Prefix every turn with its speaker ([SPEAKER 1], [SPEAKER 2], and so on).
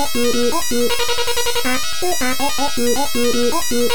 [SPEAKER 1] えうえうあうあえうえうえう